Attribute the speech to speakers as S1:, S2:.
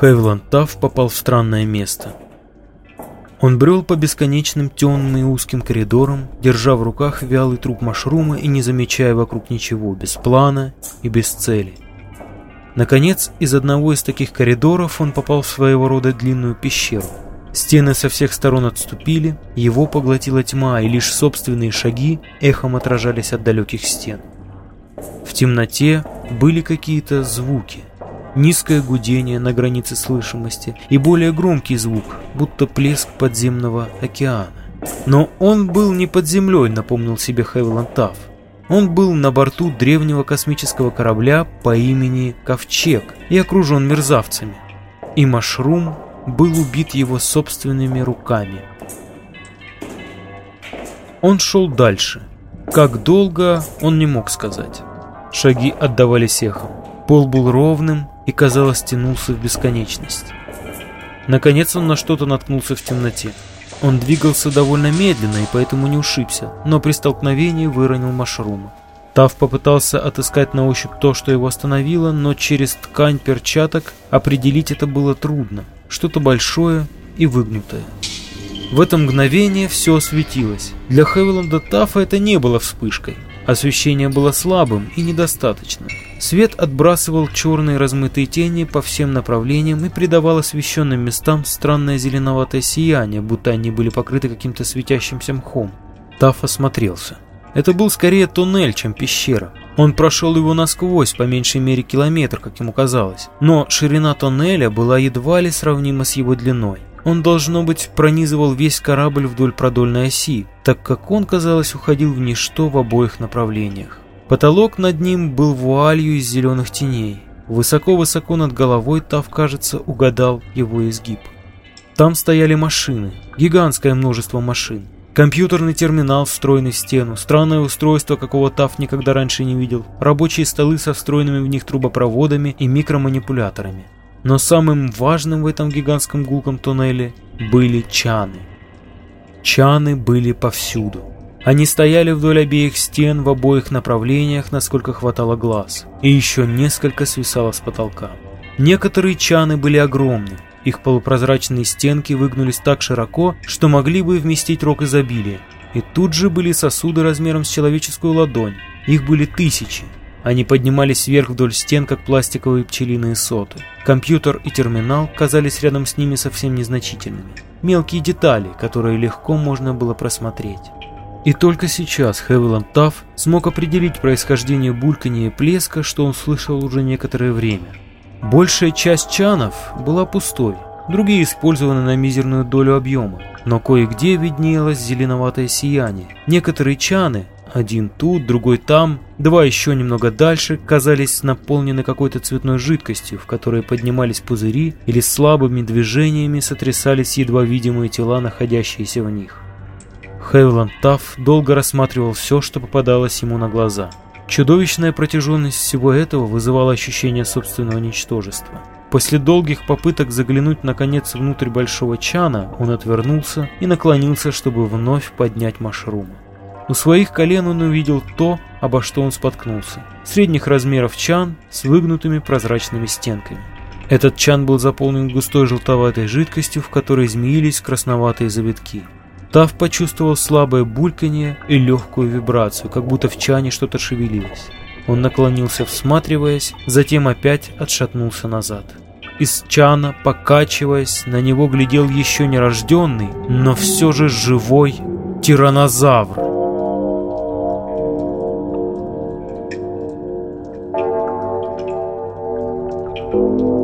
S1: Хевланд Тафф попал в странное место. Он брел по бесконечным темным и узким коридорам, держа в руках вялый труп машрума и не замечая вокруг ничего, без плана и без цели. Наконец, из одного из таких коридоров он попал в своего рода длинную пещеру. Стены со всех сторон отступили, его поглотила тьма, и лишь собственные шаги эхом отражались от далеких стен. В темноте были какие-то звуки низкое гудение на границе слышимости и более громкий звук, будто плеск подземного океана. Но он был не под землей, напомнил себе Хевиланд Тафф. Он был на борту древнего космического корабля по имени Ковчег и окружен мерзавцами. И Машрум был убит его собственными руками. Он шел дальше. Как долго, он не мог сказать. Шаги отдавались эхом. Пол был ровным и, казалось, тянулся в бесконечность. Наконец он на что-то наткнулся в темноте. Он двигался довольно медленно и поэтому не ушибся, но при столкновении выронил машрума. Тав попытался отыскать на ощупь то, что его остановило, но через ткань перчаток определить это было трудно. Что-то большое и выгнутое. В это мгновение все осветилось. Для Хевиланда Тафа это не было вспышкой. Освещение было слабым и недостаточным. Свет отбрасывал черные размытые тени по всем направлениям и придавал освещенным местам странное зеленоватое сияние, будто они были покрыты каким-то светящимся мхом. Таф осмотрелся. Это был скорее туннель, чем пещера. Он прошел его насквозь, по меньшей мере километр, как ему казалось. Но ширина тоннеля была едва ли сравнима с его длиной. Он, должно быть, пронизывал весь корабль вдоль продольной оси, так как он, казалось, уходил в ничто в обоих направлениях. Потолок над ним был вуалью из зеленых теней. Высоко-высоко над головой Тав, кажется, угадал его изгиб. Там стояли машины, гигантское множество машин. Компьютерный терминал, встроенный в стену, странное устройство, какого Тав никогда раньше не видел, рабочие столы со встроенными в них трубопроводами и микроманипуляторами. Но самым важным в этом гигантском гулком туннеле были чаны. Чаны были повсюду. Они стояли вдоль обеих стен в обоих направлениях, насколько хватало глаз, и еще несколько свисало с потолка. Некоторые чаны были огромны, их полупрозрачные стенки выгнулись так широко, что могли бы вместить рог изобилия. И тут же были сосуды размером с человеческую ладонь, их были тысячи, они поднимались вверх вдоль стен, как пластиковые пчелиные соты. Компьютер и терминал казались рядом с ними совсем незначительными. Мелкие детали, которые легко можно было просмотреть. И только сейчас Хевиланд Тафф смог определить происхождение булькания и плеска, что он слышал уже некоторое время. Большая часть чанов была пустой, другие использованы на мизерную долю объема, но кое-где виднелось зеленоватое сияние. Некоторые чаны один тут, другой там, два еще немного дальше, казались наполнены какой-то цветной жидкостью, в которой поднимались пузыри или слабыми движениями сотрясались едва видимые тела, находящиеся в них. Хевланд Тафф долго рассматривал все, что попадалось ему на глаза. Чудовищная протяженность всего этого вызывала ощущение собственного ничтожества. После долгих попыток заглянуть наконец внутрь большого чана, он отвернулся и наклонился, чтобы вновь поднять машрумы. У своих колен он увидел то, обо что он споткнулся. Средних размеров чан с выгнутыми прозрачными стенками. Этот чан был заполнен густой желтоватой жидкостью, в которой змеились красноватые завитки. Тав почувствовал слабое бульканье и легкую вибрацию, как будто в чане что-то шевелилось. Он наклонился, всматриваясь, затем опять отшатнулся назад. Из чана, покачиваясь, на него глядел еще нерожденный, но все же живой тиранозавр. you